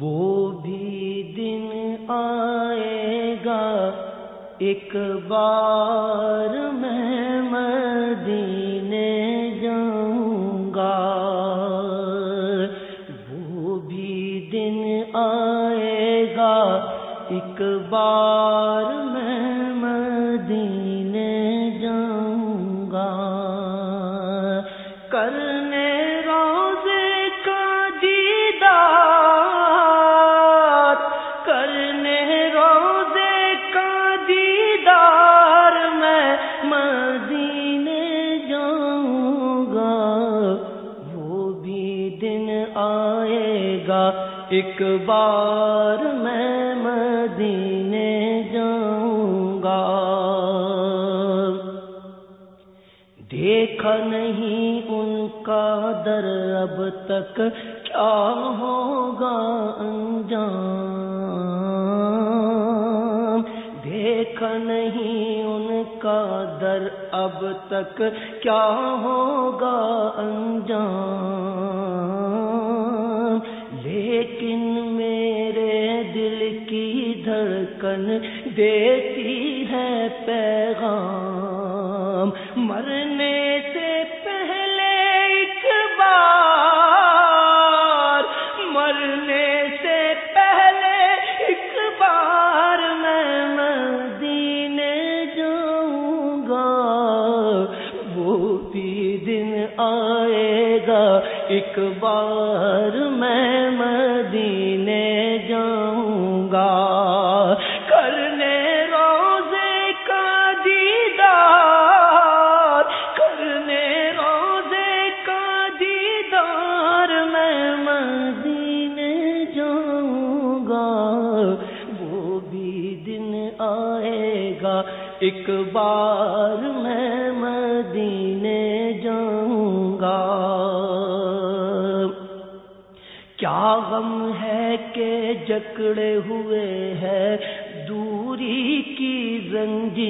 وہ بھی دن آئے گا۔ ایک بار میں مدینے جاؤں گا۔ وہ بھی دن آئے گا۔ ایک بار میں مدینے جاؤں گا۔ کرنے ایک بار میں مدینے جاؤں گا۔ دیکھا نہیں ان کا در اب تک کیا ہوگا انجام۔ دیکھا نہیں ان کا در اب تک کیا ہوگا انجام۔ دیتی ہے پیغام۔ مرنے سے پہلے ایک بار، مرنے سے پہلے ایک بار میں مدینے جاؤں گا۔ وہ بھی دن آئے گا، ایک بار میں مدینے ایک بار میں مدینے جاؤں گا کیا غم ہے کہ جکڑے ہوئے ہے دوری کی زنجیر۔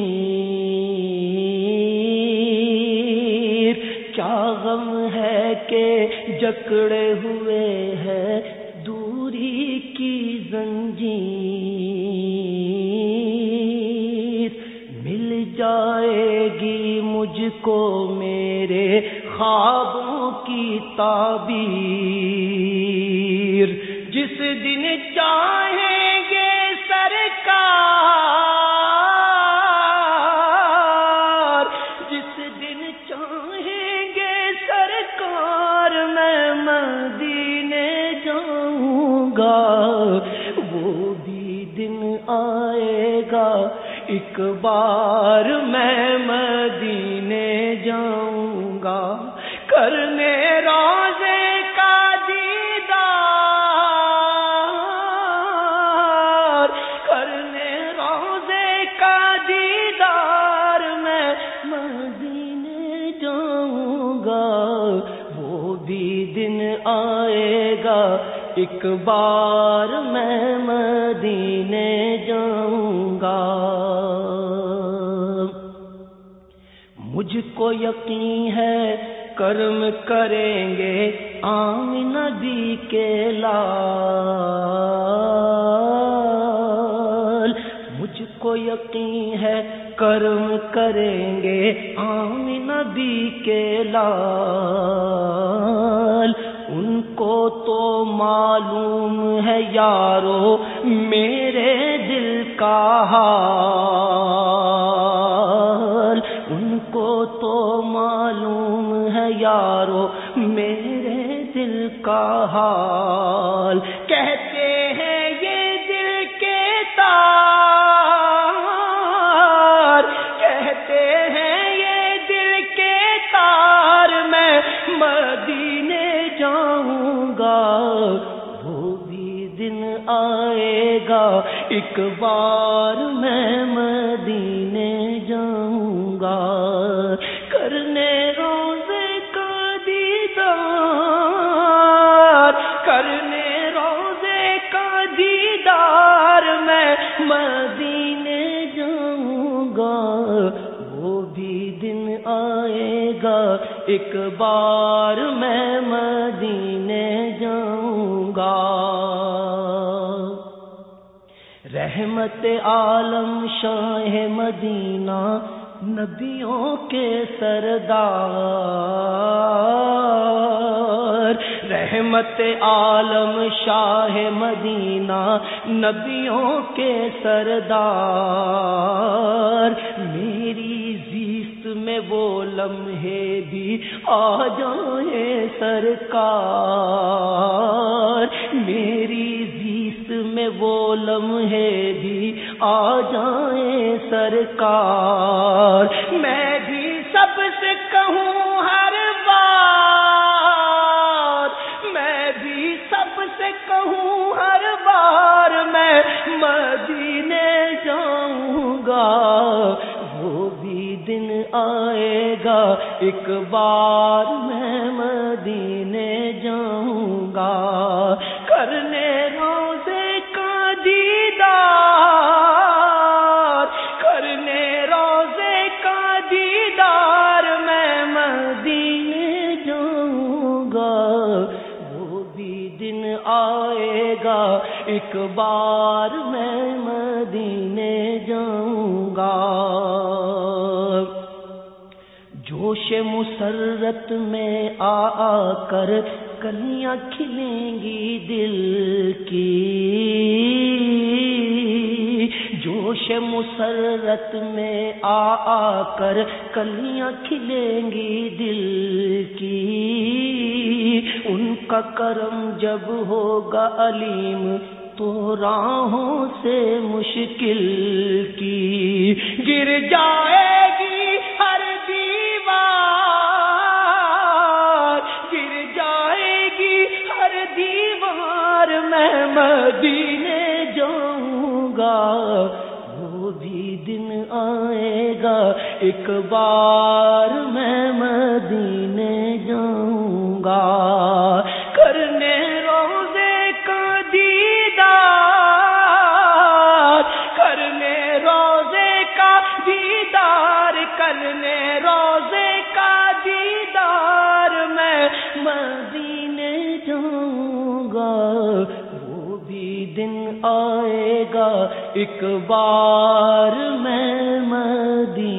کیا غم ہے کہ جکڑے ہوئے ہے دوری کی زنجیر۔ کو میرے خوابوں کی تعبیر۔ جس دن چاہیں گے سرکار، جس دن چاہیں گے سرکار، میں مدینے جاؤں گا۔ وہ بھی دن آئے گا، ایک ایک بار میں مدینے جاؤں گا مجھ کو یقین ہے کرم کریں گے آم نبی کے لال۔ مجھ کو یقین ہے کرم کریں گے آم نبی کے لال۔ ان کو تو معلوم ہے یارو، میرے دل کا حال۔ ان کو تو معلوم ہے یارو، میرے دل کا حال۔ ایک بار میں مدینے جاؤں گا کرنے روزے کا دیدار، کرنے روزے کا دیدار میں مدینے جاؤں گا وہ بھی دن آئے گا، ایک بار میں مدینے جاؤں گا رحمت عالم شاہ مدینہ نبیوں کے سردار رحمت عالم شاہ مدینہ نبیوں کے سردار میری زیست میں وہ لمحے بھی آ جائیں سرکار میری وہ لمحے بھی آ جائیں سرکار۔ میں بھی سب سے کہوں ہر بار۔ میں بھی سب سے کہوں ہر بار میں مدینے جاؤں گا۔ وہ بھی دن آئے گا۔ ایک بار میں مدینے جاؤں گا۔ ایک بار میں مدینے جاؤں گا۔ جوش مسرت میں آ کر کلیاں کھلیں گی دل کی۔ مسرت میں آ آ کر کلیاں کھلیں گی دل کی۔ ان کا کرم جب ہوگا علیم، تو راہوں سے مشکل کی۔ گر جائے گی ہر دیوار، گر جائے گی ہر دیوار میں مدینے جاؤں گا۔ دن آئے گا، ایک بار میں مدینے جاؤں گا۔ کرنے روزے کا دیدار، کرنے روزے کا دیدار، کرنے دن آئے گا ایک بار میں مدینے